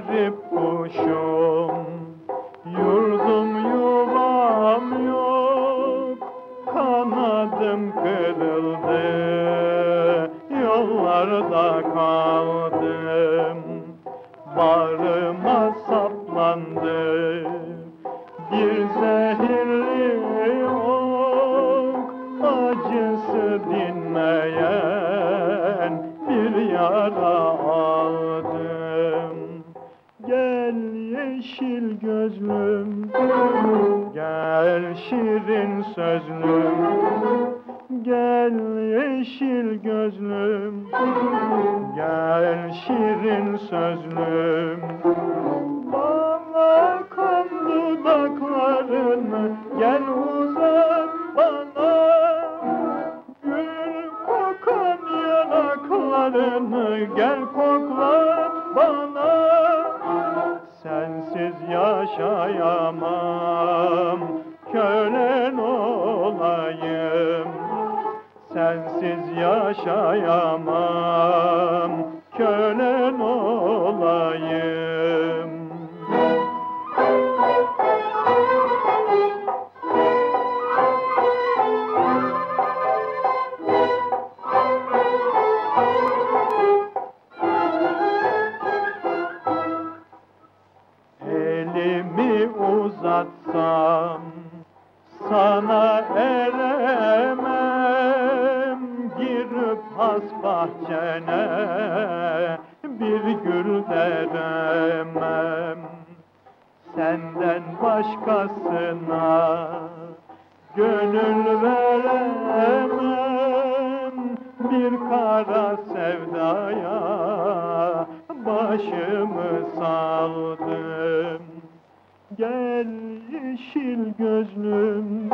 garip kuşum Yurdum yuvam yok. Kanadım kırıldı Yollarda kaldım. Bağrıma saplandı Bir zehirli ok. Acısı dinmeyen Bir yara aldı. Yeşil gözlüm Gel şirin sözlüm. Gel yeşil gözlüm Gel şirin sözlüm. Bana kan dudaklarını Gel uzat bana. Gül kokan yanaklarını Gel kokla yaşayamam Kölen olayım. Sensiz yaşayamam Kölen olayım uzatsam sana eremem. Girip has bahçene bir gül deremem Senden başkasına gönül veremem. Bir kara sevdaya başımı saldım Gel yeşil gözlüm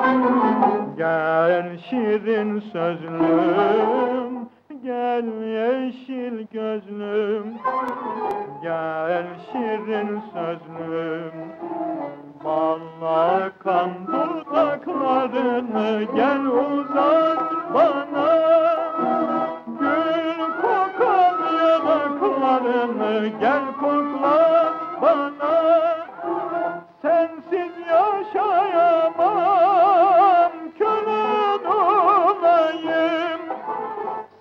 Gel şirin sözlüm. Gel yeşil gözlüm Gel şirin sözlüm. Balla kan dudaklarını Gel uzat bana. Gül kokan yanaklarını Gel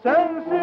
Sensiz